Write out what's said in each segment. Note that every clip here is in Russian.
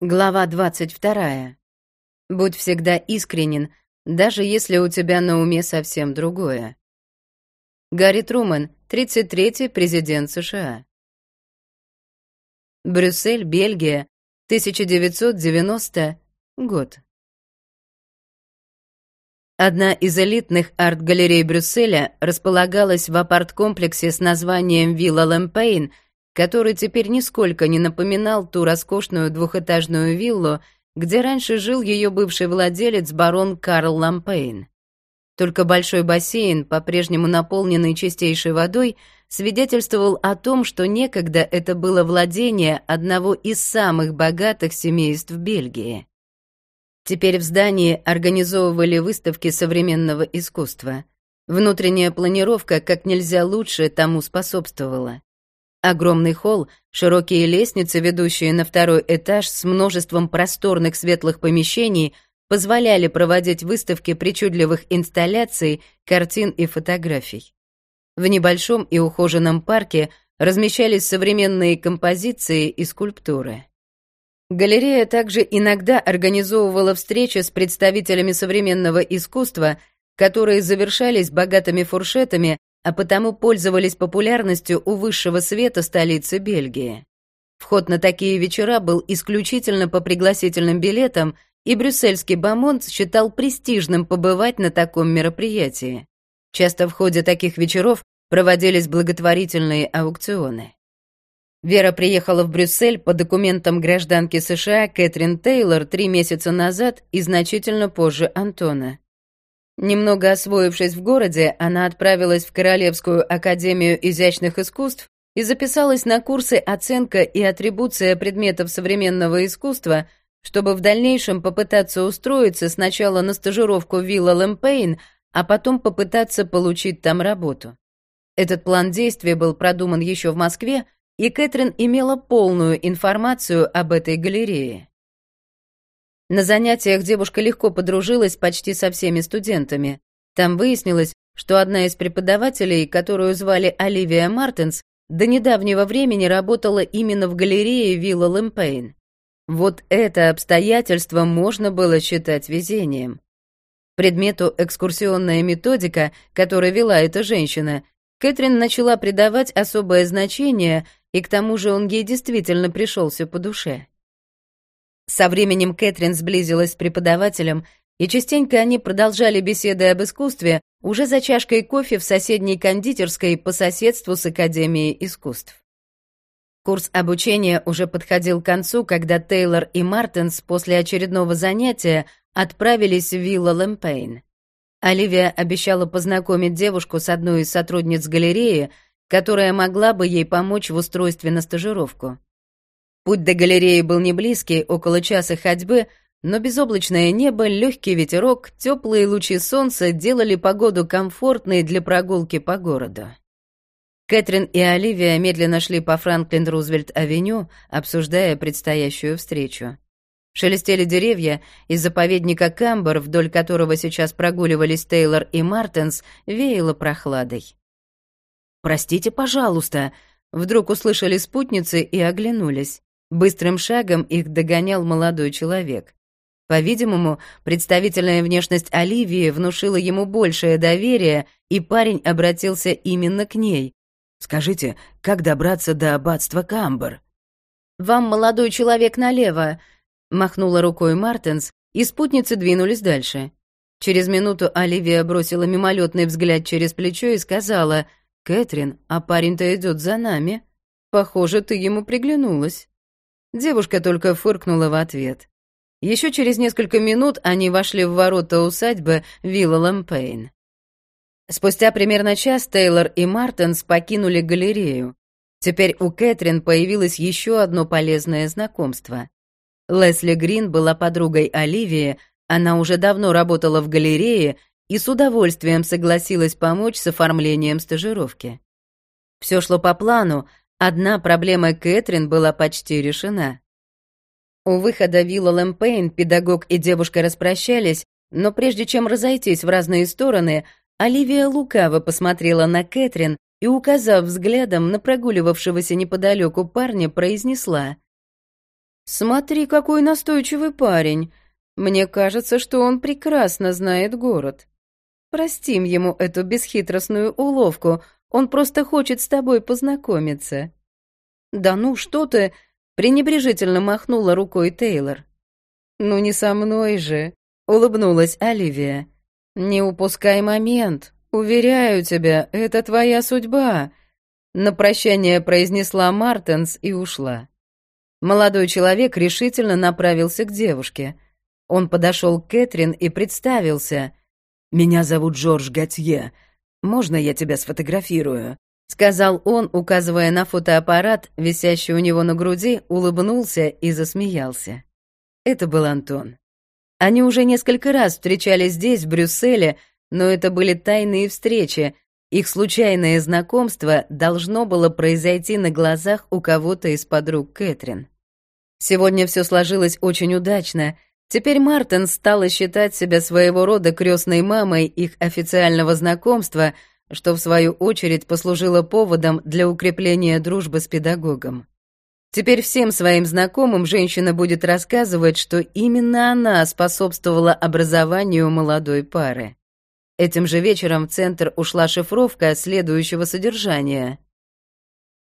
Глава 22. Будь всегда искренен, даже если у тебя на уме совсем другое. Гарри Трумэн, 33-й президент США. Брюссель, Бельгия, 1990 год. Одна из элитных арт-галерей Брюсселя располагалась в апарт-комплексе с названием «Вилла Эмпейн», который теперь нисколько не напоминал ту роскошную двухэтажную виллу, где раньше жил ее бывший владелец барон Карл Лампейн. Только большой бассейн, по-прежнему наполненный чистейшей водой, свидетельствовал о том, что некогда это было владение одного из самых богатых семейств Бельгии. Теперь в здании организовывали выставки современного искусства. Внутренняя планировка как нельзя лучше тому способствовала. Огромный холл, широкие лестницы, ведущие на второй этаж с множеством просторных светлых помещений, позволяли проводить выставки причудливых инсталляций, картин и фотографий. В небольшом и ухоженном парке размещались современные композиции и скульптуры. Галерея также иногда организовывала встречи с представителями современного искусства, которые завершались богатыми фуршетами а потому пользовались популярностью у высшего света столицы Бельгии. Вход на такие вечера был исключительно по пригласительным билетам, и брюссельский бомонд считал престижным побывать на таком мероприятии. Часто в ходе таких вечеров проводились благотворительные аукционы. Вера приехала в Брюссель по документам гражданки США Кэтрин Тейлор три месяца назад и значительно позже Антона. Немного освоившись в городе, она отправилась в Королевскую академию изящных искусств и записалась на курсы оценка и атрибуция предметов современного искусства, чтобы в дальнейшем попытаться устроиться сначала на стажировку в Вилла Лэмпейн, а потом попытаться получить там работу. Этот план действия был продуман еще в Москве, и Кэтрин имела полную информацию об этой галерее. На занятиях девушка легко подружилась почти со всеми студентами. Там выяснилось, что одна из преподавателей, которую звали Оливия Мартинс, до недавнего времени работала именно в галерее Вилла Лэмпейн. Вот это обстоятельство можно было считать везением. Предмету экскурсионная методика, которую вела эта женщина, Кэтрин начала придавать особое значение, и к тому же он ей действительно пришелся по душе. Со временем Кэтрин сблизилась с преподавателем, и частенько они продолжали беседы об искусстве уже за чашкой кофе в соседней кондитерской по соседству с Академией искусств. Курс обучения уже подходил к концу, когда Тейлор и Мартинс после очередного занятия отправились в Вилла Лэмпейн. Оливия обещала познакомить девушку с одной из сотрудниц галереи, которая могла бы ей помочь в устройстве на стажировку. Путь до галереи был не близкий, около часа ходьбы, но безоблачное небо, легкий ветерок, теплые лучи солнца делали погоду комфортной для прогулки по городу. Кэтрин и Оливия медленно шли по Франклин-Рузвельт-авеню, обсуждая предстоящую встречу. Шелестели деревья, из заповедника Камбер, вдоль которого сейчас прогуливались Тейлор и Мартенс, веяло прохладой. «Простите, пожалуйста», — вдруг услышали спутницы и оглянулись. Быстрым шагом их догонял молодой человек. По-видимому, представительная внешность Оливии внушила ему большее доверие, и парень обратился именно к ней. «Скажите, как добраться до аббатства Камбер?» «Вам, молодой человек, налево», — махнула рукой Мартенс, и спутницы двинулись дальше. Через минуту Оливия бросила мимолетный взгляд через плечо и сказала, «Кэтрин, а парень-то идет за нами. Похоже, ты ему приглянулась». Девушка только фыркнула в ответ. Еще через несколько минут они вошли в ворота усадьбы Вилла Лампейн. Спустя примерно час Тейлор и Мартинс покинули галерею. Теперь у Кэтрин появилось еще одно полезное знакомство. Лесли Грин была подругой Оливии, она уже давно работала в галерее и с удовольствием согласилась помочь с оформлением стажировки. Все шло по плану, Одна проблема Кэтрин была почти решена. У выхода вилла Лэмпейн педагог и девушка распрощались, но прежде чем разойтись в разные стороны, Оливия лукаво посмотрела на Кэтрин и, указав взглядом на прогуливавшегося неподалеку парня, произнесла Смотри, какой настойчивый парень. Мне кажется, что он прекрасно знает город. Простим ему эту бесхитростную уловку, он просто хочет с тобой познакомиться». «Да ну, что ты...» — пренебрежительно махнула рукой Тейлор. «Ну не со мной же», — улыбнулась Оливия. «Не упускай момент. Уверяю тебя, это твоя судьба», — на прощание произнесла Мартенс и ушла. Молодой человек решительно направился к девушке. Он подошел к Кэтрин и представился. «Меня зовут Жорж Готье. Можно я тебя сфотографирую?» Сказал он, указывая на фотоаппарат, висящий у него на груди, улыбнулся и засмеялся. Это был Антон. Они уже несколько раз встречались здесь, в Брюсселе, но это были тайные встречи. Их случайное знакомство должно было произойти на глазах у кого-то из подруг Кэтрин. Сегодня все сложилось очень удачно. Теперь Мартин стала считать себя своего рода крестной мамой их официального знакомства, что в свою очередь послужило поводом для укрепления дружбы с педагогом. Теперь всем своим знакомым женщина будет рассказывать, что именно она способствовала образованию молодой пары. Этим же вечером в центр ушла шифровка следующего содержания.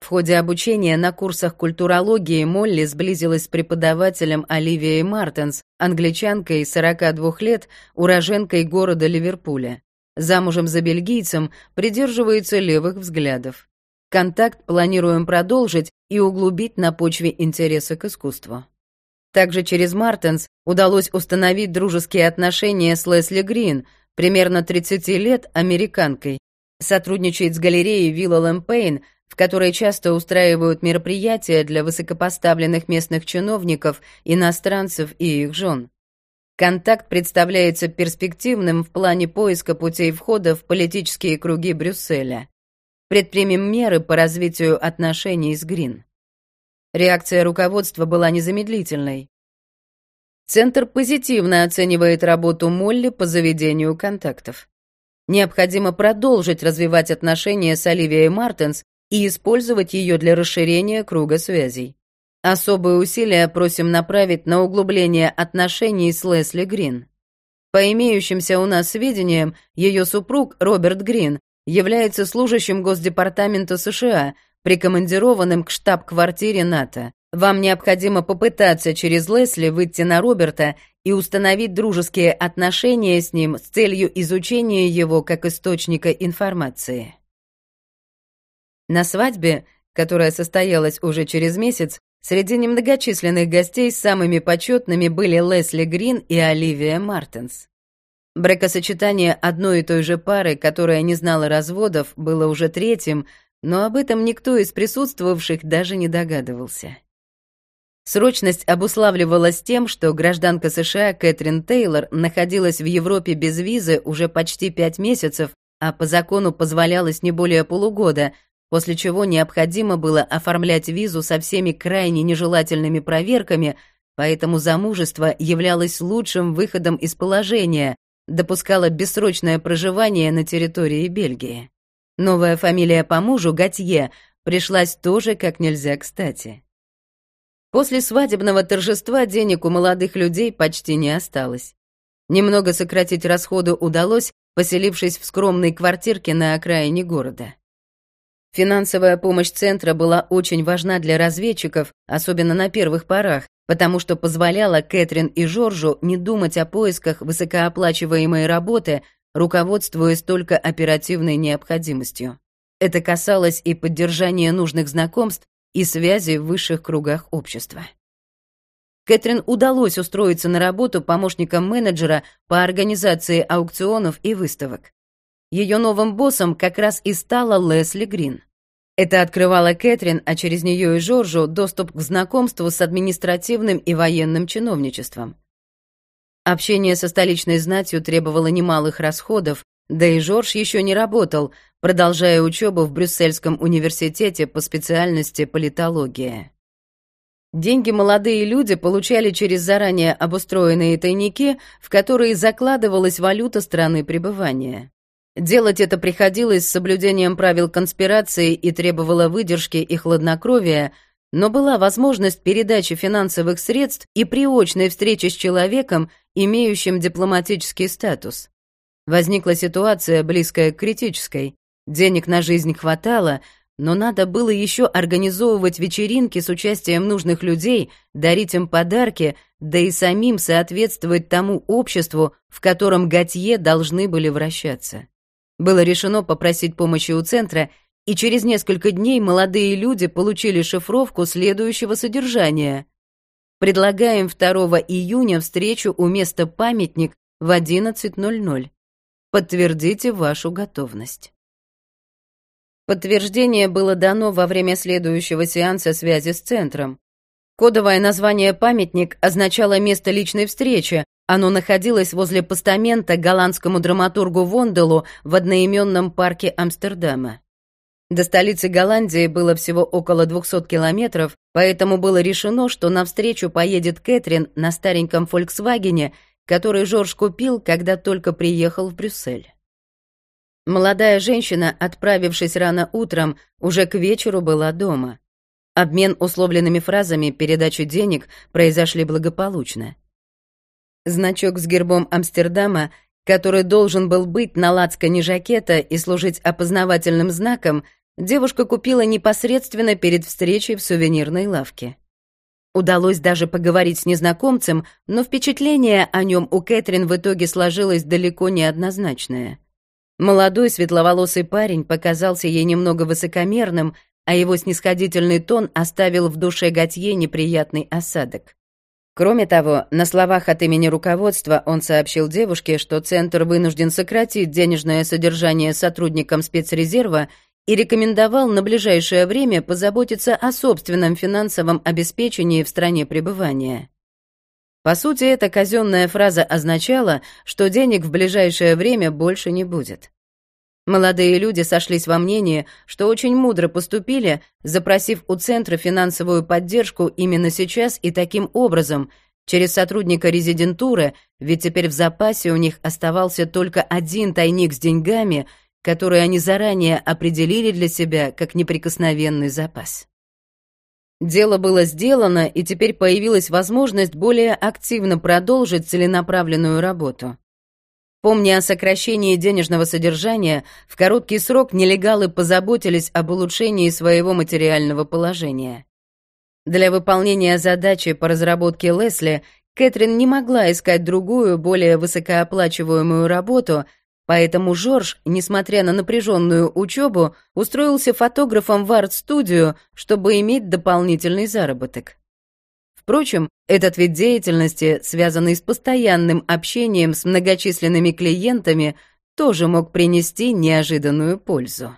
В ходе обучения на курсах культурологии Молли сблизилась с преподавателем Оливией Мартенс, англичанкой 42 лет, уроженкой города Ливерпуля. Замужем за бельгийцем, придерживается левых взглядов. Контакт планируем продолжить и углубить на почве интереса к искусству. Также через Мартенс удалось установить дружеские отношения с Лесли Грин, примерно 30 лет, американкой. Сотрудничает с галереей Вилла Лэмпейн, в которой часто устраивают мероприятия для высокопоставленных местных чиновников, иностранцев и их жен. Контакт представляется перспективным в плане поиска путей входа в политические круги Брюсселя. Предпримем меры по развитию отношений с Грин. Реакция руководства была незамедлительной. Центр позитивно оценивает работу Молли по заведению контактов. Необходимо продолжить развивать отношения с Оливией Мартенс и использовать ее для расширения круга связей. Особые усилия просим направить на углубление отношений с Лесли Грин. По имеющимся у нас сведениям, ее супруг Роберт Грин является служащим Госдепартамента США, прикомандированным к штаб-квартире НАТО. Вам необходимо попытаться через Лесли выйти на Роберта и установить дружеские отношения с ним с целью изучения его как источника информации. На свадьбе, которая состоялась уже через месяц, среди немногочисленных гостей самыми почетными были Лесли Грин и Оливия Мартинс. Бракосочетание одной и той же пары, которая не знала разводов, было уже третьим, но об этом никто из присутствовавших даже не догадывался. Срочность обуславливалась тем, что гражданка США Кэтрин Тейлор находилась в Европе без визы уже почти пять месяцев, а по закону позволялось не более полугода, после чего необходимо было оформлять визу со всеми крайне нежелательными проверками, поэтому замужество являлось лучшим выходом из положения, допускало бессрочное проживание на территории Бельгии. Новая фамилия по мужу, Готье, пришлась тоже как нельзя кстати. После свадебного торжества денег у молодых людей почти не осталось. Немного сократить расходы удалось, поселившись в скромной квартирке на окраине города. Финансовая помощь центра была очень важна для разведчиков, особенно на первых порах, потому что позволяла Кэтрин и Жоржу не думать о поисках высокооплачиваемой работы, руководствуясь только оперативной необходимостью. Это касалось и поддержания нужных знакомств и связи в высших кругах общества. Кэтрин удалось устроиться на работу помощником менеджера по организации аукционов и выставок. Ее новым боссом как раз и стала Лесли Грин. Это открывало Кэтрин, а через нее и Жоржу, доступ к знакомству с административным и военным чиновничеством. Общение со столичной знатью требовало немалых расходов, да и Жорж еще не работал, продолжая учебу в Брюссельском университете по специальности политология. Деньги молодые люди получали через заранее обустроенные тайники, в которые закладывалась валюта страны пребывания. Делать это приходилось с соблюдением правил конспирации и требовало выдержки и хладнокровия, но была возможность передачи финансовых средств и приочной встречи с человеком, имеющим дипломатический статус. Возникла ситуация, близкая к критической. Денег на жизнь хватало, но надо было еще организовывать вечеринки с участием нужных людей, дарить им подарки, да и самим соответствовать тому обществу, в котором Готье должны были вращаться. Было решено попросить помощи у центра, и через несколько дней молодые люди получили шифровку следующего содержания. Предлагаем 2 июня встречу у места памятник в 11.00. Подтвердите вашу готовность. Подтверждение было дано во время следующего сеанса связи с центром. Кодовое название «памятник» означало место личной встречи. Оно находилось возле постамента голландскому драматургу Вонделу в одноименном парке Амстердама. До столицы Голландии было всего около 200 километров, поэтому было решено, что навстречу поедет Кэтрин на стареньком «Фольксвагене», который Жорж купил, когда только приехал в Брюссель. Молодая женщина, отправившись рано утром, уже к вечеру была дома. Обмен условленными фразами, передачу денег произошли благополучно. Значок с гербом Амстердама, который должен был быть на лацкане жакета и служить опознавательным знаком, девушка купила непосредственно перед встречей в сувенирной лавке. Удалось даже поговорить с незнакомцем, но впечатление о нем у Кэтрин в итоге сложилось далеко не однозначное. Молодой светловолосый парень показался ей немного высокомерным, а его снисходительный тон оставил в душе Готье неприятный осадок. Кроме того, на словах от имени руководства он сообщил девушке, что Центр вынужден сократить денежное содержание сотрудникам спецрезерва и рекомендовал на ближайшее время позаботиться о собственном финансовом обеспечении в стране пребывания. По сути, эта казенная фраза означала, что денег в ближайшее время больше не будет. Молодые люди сошлись во мнении, что очень мудро поступили, запросив у центра финансовую поддержку именно сейчас и таким образом, через сотрудника резидентуры, ведь теперь в запасе у них оставался только один тайник с деньгами, который они заранее определили для себя как неприкосновенный запас. Дело было сделано, и теперь появилась возможность более активно продолжить целенаправленную работу. Помня о сокращении денежного содержания, в короткий срок нелегалы позаботились об улучшении своего материального положения. Для выполнения задачи по разработке Лесли Кэтрин не могла искать другую, более высокооплачиваемую работу, Поэтому Жорж, несмотря на напряженную учебу, устроился фотографом в арт-студию, чтобы иметь дополнительный заработок. Впрочем, этот вид деятельности, связанный с постоянным общением с многочисленными клиентами, тоже мог принести неожиданную пользу.